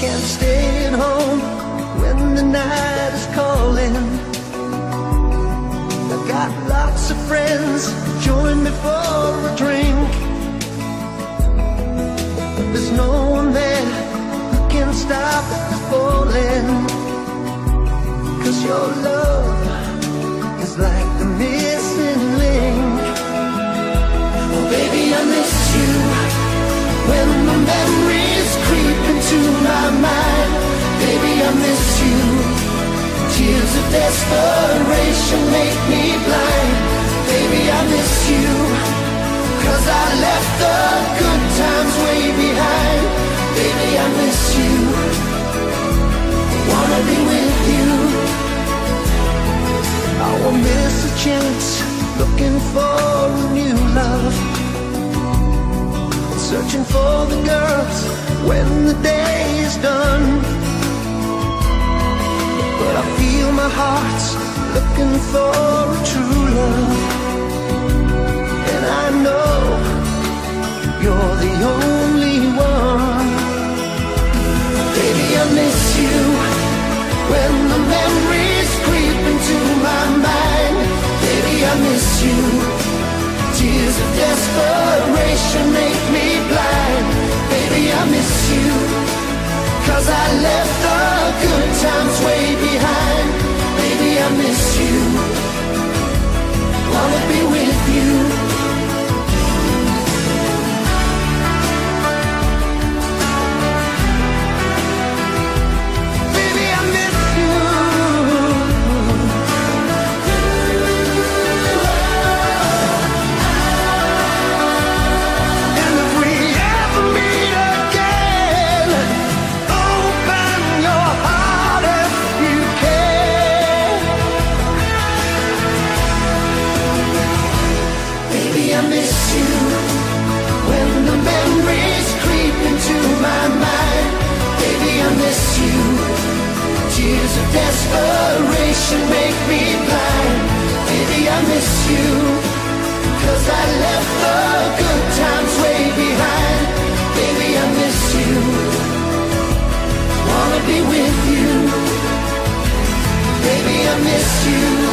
can't stay at home when the night is calling. I got lots of friends join me for a drink, but there's no one there who can stop the falling. Cause your love is like the missing Tears of desperation make me blind. Baby, I miss you. Cause I left the good times way behind. Baby, I miss you. Wanna be with you. I will miss a chance looking for a new love. Searching for the girls when the day is done. I feel my heart's looking for a true love. And I know you're the only one. Baby, I miss you when the memories creep into my mind. Baby, I miss you. Tears of desperation make me blind. Baby, I miss you. Cause I left the good times way behind. I miss you when the memories creep into my mind. Baby, I miss you. Tears of desperation make me blind. Baby, I miss you. Cause I left the good times way behind. Baby, I miss you. Wanna be with you. Baby, I miss you.